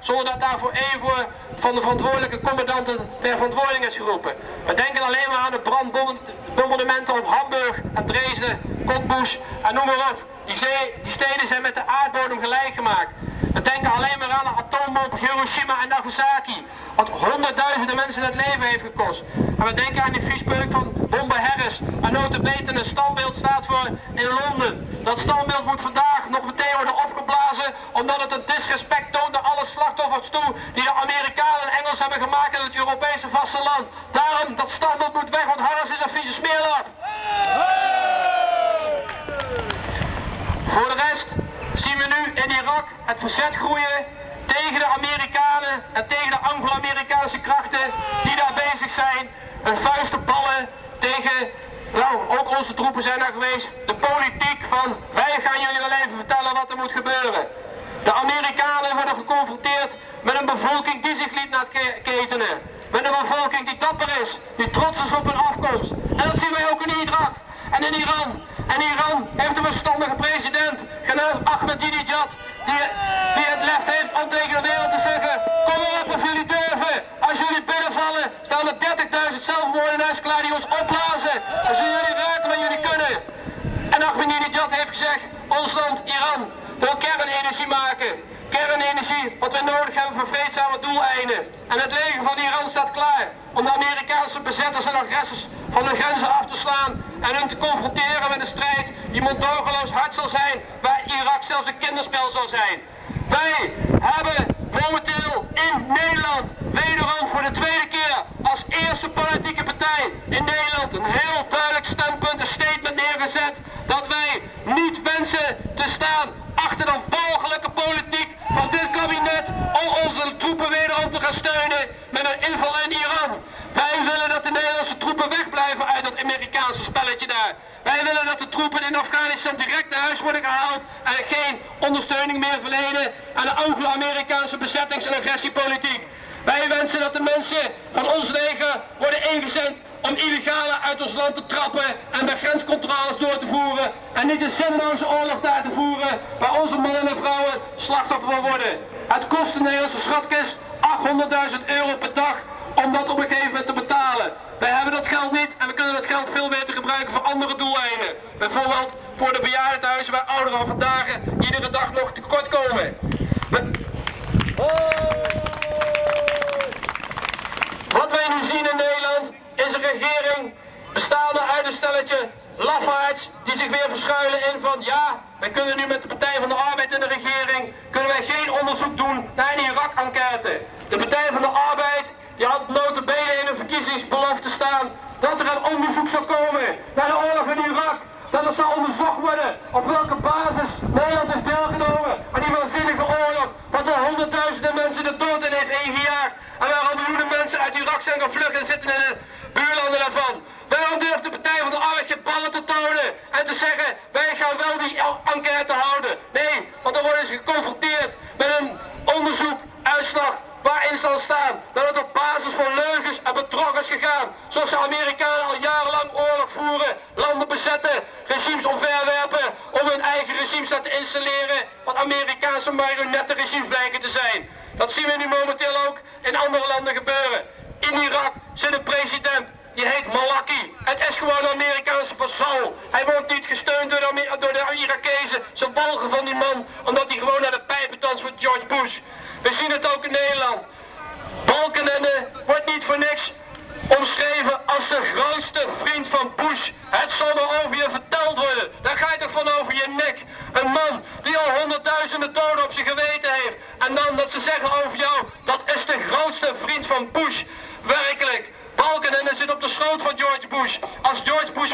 zonder dat daarvoor voor van de verantwoordelijke commandanten ter verantwoording is geroepen. We denken alleen maar aan de brandbombardementen op Hamburg en Dresden, Cottbus en noem maar op. Die, die steden zijn met de aardbodem gelijk gemaakt. We denken alleen maar aan de atoombom Hiroshima en Nagasaki. Wat honderdduizenden mensen het leven heeft gekost. En we denken aan die viespeuk van Bombe Harris. En notabene een standbeeld staat voor in Londen. Dat standbeeld moet vandaag nog meteen worden opgeblazen. Omdat het een disrespect toont naar alle slachtoffers toe. Die de Amerikanen en Engels hebben gemaakt in het Europese vasteland. Dat standbeeld moet weg. Want Harris is een vieze smeerlap. Voor de rest zien we nu in Irak het verzet groeien tegen de Amerikanen en tegen de Anglo-Amerikaanse krachten die daar bezig zijn. Een vuist te ballen tegen, nou ook onze troepen zijn daar geweest, de politiek van wij gaan jullie wel even vertellen wat er moet gebeuren. De Amerikanen worden geconfronteerd met een bevolking die zich liet laat ketenen. Met een bevolking die dapper is, die trots is op hun afkomst. En dat zien wij ook in Irak en in Iran. En Iran heeft een verstandige president, genaamd Ahmadinejad, die, die het lef heeft om tegen de wereld te zeggen, kom op of jullie durven. Als jullie binnenvallen, staan er 30.000 zelfmoordenaars klaar die ons opblazen. Als jullie weten wat jullie kunnen. En Ahmadinejad heeft gezegd, ons land, Iran, wil kernenergie maken. Kernenergie, wat we nodig hebben voor vreedzame doeleinden. En het van Iran staat klaar om de Bezetters en agressors van de grenzen af te slaan en hun te confronteren met een strijd die mondogeloos hard zal zijn, waar Irak zelfs een kinderspel zal zijn. Wij hebben momenteel in Nederland wederom voor de tweede keer als eerste politieke partij in Nederland een heel duidelijk standpunt, een statement neergezet dat wij niet wensen te staan achter de walgelijke politiek van dit kabinet om onze troepen wederom te gaan steunen met een inval in Iran. Wij willen dat de Nederlandse troepen wegblijven uit dat Wij willen dat de troepen in Afghanistan direct naar huis worden gehaald en geen ondersteuning meer verlenen aan de Anglo-Amerikaanse bezettings- en agressiepolitiek. Wij wensen dat de mensen van ons leger worden ingezet om illegale uit ons land te trappen en bij grenscontroles door te voeren en niet een zinloze oorlog daar te voeren waar onze mannen en vrouwen slachtoffer worden. Het kost de Nederlandse schatkist 800.000 euro per dag om dat op een gegeven moment te betalen. Wij hebben dat geld niet en we kunnen dat geld veel beter gebruiken voor andere doeleinden. Bijvoorbeeld voor de bejaardenhuizen waar ouderen van vandaag iedere dag nog tekort komen. Wat wij nu zien in Nederland is een regering bestaande uit een stelletje lafaards die zich weer verschuilen in van ja, wij kunnen nu met de Partij van de Arbeid in de regering, kunnen wij geen onderzoek doen naar een Irak-enquête. De Partij van de Arbeid die had notabene in een verkiezingsbelofte staan dat er een onderzoek zou komen naar de oorlog in Irak. Dat er zou onderzocht worden op welke basis Nederland heeft deelgenomen aan die waanzinnige oorlog. Dat er honderdduizenden mensen de dood in heeft ingejaagd. En waarom miljoenen mensen uit Irak zijn gevlucht en zitten in de buurlanden daarvan. Waarom durft de Partij van de Arbeid je ballen te tonen en te zeggen, wij gaan wel die enquête houden. Nee, want dan worden ze geconfronteerd met een onderzoek, uitslag, waarin zal staan dat het op basis van leugens en bedrog is gegaan. Zoals de al jarenlang oorlog voeren, landen bezetten, regimes omverwerpen om hun eigen regimes te installeren, wat Amerikaanse marionettenregimes blijken te zijn. Dat zien we nu momenteel ook in andere landen gebeuren. In Irak zit een president, die heet Malaki. Het is gewoon een Amerikaanse vazal. Hij wordt niet gesteund door de, door de Irakezen. Ze walgen van die man, omdat hij gewoon naar de pijpen danst voor George Bush. We zien het ook in Nederland. Balkenende wordt niet voor niks omschreven als de grootste vriend van Bush. Het zal maar over je verteld worden. Daar ga je toch van over je nek. Een man die al honderdduizenden doden op zijn geweten heeft. En dan dat ze zeggen over jou, dat is de grootste vriend van Bush. Werkelijk. Balkenende zit op de schoot van George Bush. Als George Bush